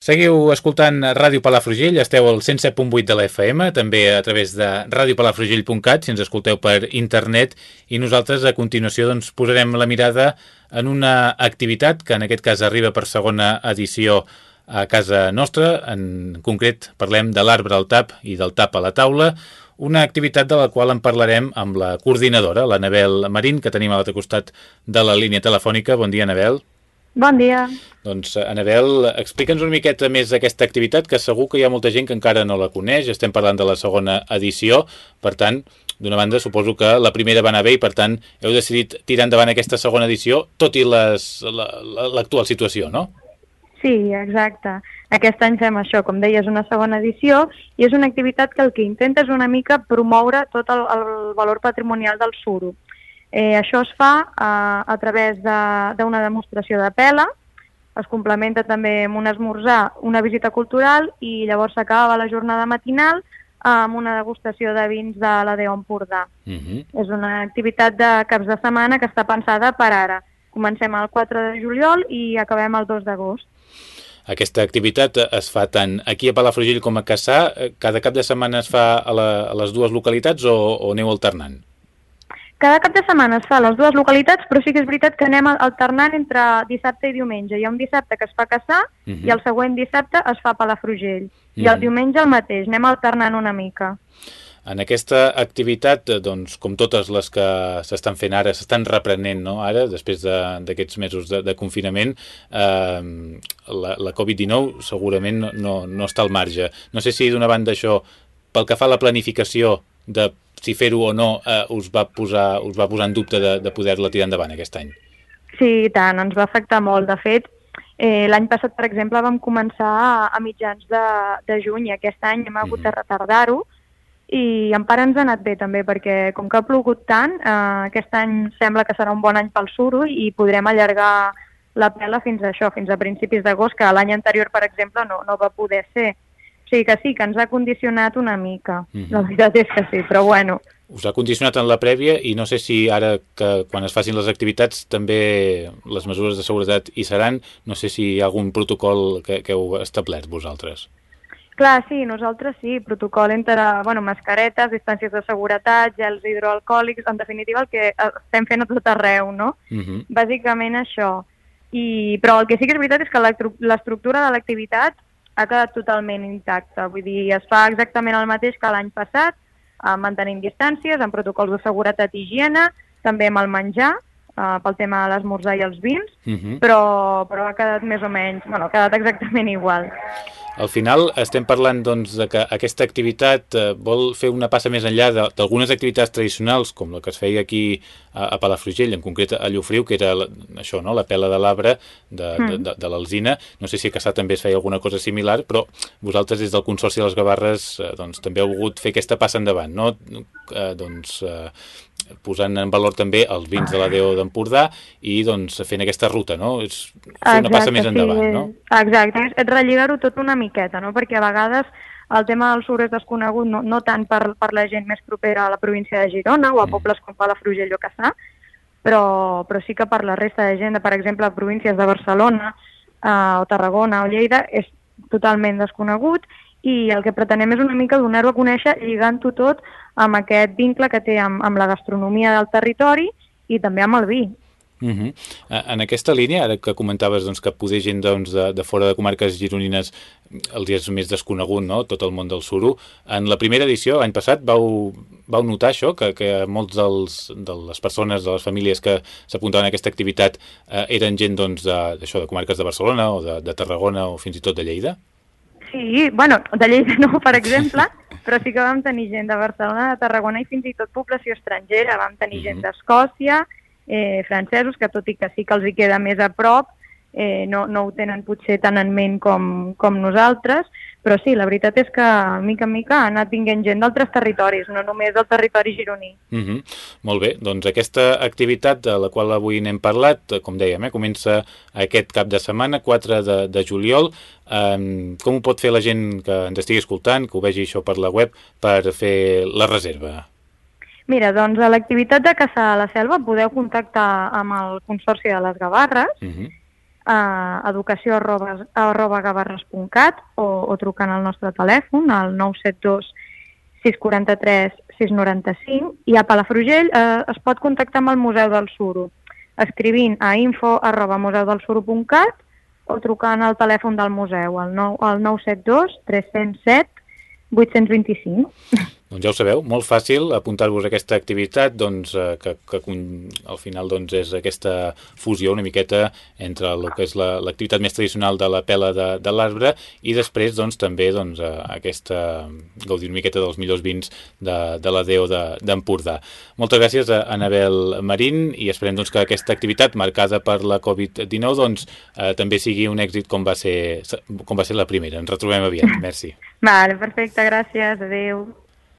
Seguiu escoltant Ràdio Palafrugell, esteu al 107.8 de la FM, també a través de radiopalafrugell.cat, si ens escolteu per internet, i nosaltres a continuació doncs, posarem la mirada en una activitat que en aquest cas arriba per segona edició a casa nostra, en concret parlem de l'arbre al tap i del tap a la taula, una activitat de la qual en parlarem amb la coordinadora, la Nabel Marín, que tenim a l'altre costat de la línia telefònica. Bon dia, Nabel. Bon dia. Doncs, Anabel, explica'ns una miqueta més d'aquesta activitat, que segur que hi ha molta gent que encara no la coneix. Estem parlant de la segona edició, per tant, d'una banda, suposo que la primera va anar bé i, per tant, heu decidit tirar endavant aquesta segona edició, tot i l'actual la, situació, no? Sí, exacte. Aquest any fem això, com deies, una segona edició, i és una activitat que el que intenta és una mica promoure tot el, el valor patrimonial del suro. Eh, això es fa eh, a través d'una de, demostració de pela, es complementa també amb un esmorzar, una visita cultural i llavors s'acaba la jornada matinal amb una degustació de vins de la de Empordà. Uh mhm. -huh. És una activitat de caps de setmana que està pensada per ara. Comencem el 4 de juliol i acabem el 2 d'agost. Aquesta activitat es fa tant aquí a Palafrugell com a Cassà. Cada cap de setmana es fa a, la, a les dues localitats o, o aneu alternant? Cada cap de setmana es fa a les dues localitats, però sí que és veritat que anem alternant entre dissabte i diumenge. Hi ha un dissabte que es fa a Caçà uh -huh. i el següent dissabte es fa a Palafrugell. Uh -huh. I el diumenge el mateix, anem alternant una mica. En aquesta activitat, doncs, com totes les que s'estan fent ara, s'estan reprenent, no? Ara, després d'aquests de, mesos de, de confinament, eh, la, la Covid-19 segurament no, no, no està al marge. No sé si d'una banda això, pel que fa a la planificació de si fer-ho o no eh, us, va posar, us va posar en dubte de, de poder-la tirar endavant aquest any? Sí, tant, ens va afectar molt. De fet, eh, l'any passat, per exemple, vam començar a, a mitjans de, de juny i aquest any hem hagut mm -hmm. de retardar-ho i en part ens ha anat bé també perquè com que ha plogut tant, eh, aquest any sembla que serà un bon any pel suro i podrem allargar la pela fins a això, fins a principis d'agost, que l'any anterior, per exemple, no, no va poder ser. Sí, que sí, que ens ha condicionat una mica. Mm -hmm. La veritat és que sí, però bueno. Us ha condicionat en la prèvia i no sé si ara que quan es facin les activitats també les mesures de seguretat hi seran. No sé si hi ha algun protocol que, que heu establert vosaltres. Clar, sí, nosaltres sí, protocol entre bueno, mascaretes, distàncies de seguretat, gels hidroalcohòlics, en definitiva el que estem fent a tot arreu, no? Uh mhm. -huh. Bàsicament això. I, però el que sí que és veritat és que l'estructura de l'activitat ha quedat totalment intacte. Vull dir, es fa exactament el mateix que l'any passat, eh, mantenint distàncies, amb protocols de seguretat i higiene, també amb el menjar, eh, pel tema de l'esmorzar i els vins, uh mhm. -huh. però, però ha quedat més o menys, bueno, ha quedat exactament igual. Al final estem parlant doncs, de que aquesta activitat eh, vol fer una passa més enllà d'algunes activitats tradicionals, com la que es feia aquí a, a Palafrugell, en concret a Llofriu, que era la, això, no? la pela de l'arbre de, mm. de, de, de l'alzina. No sé si a Caçà també es feia alguna cosa similar, però vosaltres des del Consorci de les Gavarres eh, doncs, també heu volgut fer aquesta passa endavant, no? Eh, doncs, eh, posant en valor també els vins de la Déu d'Empordà i doncs, fent aquesta ruta, no? És fer Exacte, una passa més endavant, sí. no? Exacte, és relligar-ho tot una miqueta, no? Perquè a vegades el tema del sur és desconegut no, no tant per, per la gent més propera a la província de Girona o a mm. pobles com Palafrugell o Caçà, però, però sí que per la resta de gent, de, per exemple, a províncies de Barcelona eh, o Tarragona o Lleida, és totalment desconegut i el que pretenem és una mica donar-ho a conèixer lligant-ho tot amb aquest vincle que té amb, amb la gastronomia del territori i també amb el vi. Uh -huh. En aquesta línia, ara que comentaves doncs, que poder gent doncs, de, de fora de comarques gironines els és més desconegut, no?, tot el món del suro, en la primera edició, l'any passat, vau, vau notar això, que, que molts dels, de les persones, de les famílies que s'apuntaven a aquesta activitat eh, eren gent doncs, de, de comarques de Barcelona o de, de Tarragona o fins i tot de Lleida? Sí, bueno, de Lleida no, per exemple, però sí que vam tenir gent de Barcelona, de Tarragona i fins i tot població estrangera. Vam tenir gent mhm. d'Escòcia, eh, francesos, que tot i que sí que els hi queda més a prop, eh, no, no ho tenen potser tan en ment com, com nosaltres, però sí, la veritat és que mica en mica ha anat vinguent gent d'altres territoris, no només del territori gironí. Mm -hmm. Molt bé, doncs aquesta activitat de la qual avui n'hem parlat, com dèiem, eh, comença aquest cap de setmana, 4 de, de juliol. Um, com ho pot fer la gent que ens estigui escoltant, que ho vegi això per la web, per fer la reserva? Mira, doncs a l'activitat de caçar a la selva podeu contactar amb el Consorci de les Gavarres, uh -huh a educació arroba, arroba gavarres.cat o, o trucant al nostre telèfon al 972 643 695 i a Palafrugell eh, es pot contactar amb el Museu del Suro escrivint a info arroba museudelSuro.cat o trucant al telèfon del museu al, 9, al 972 307 825. Doncs ja ho sabeu, molt fàcil apuntar-vos a aquesta activitat doncs, eh, que, que al final doncs, és aquesta fusió una miqueta entre el que és l'activitat la, més tradicional de la pela de, de l'arbre i després doncs, també doncs, aquesta gaudir una miqueta dels millors vins de, de la Déu d'Empordà. De, Moltes gràcies a Anabel Marín i esperem doncs, que aquesta activitat marcada per la Covid-19 doncs, eh, també sigui un èxit com va, ser, com va ser la primera. Ens retrobem aviat. Merci. Vale, perfecte, gràcies. Adéu.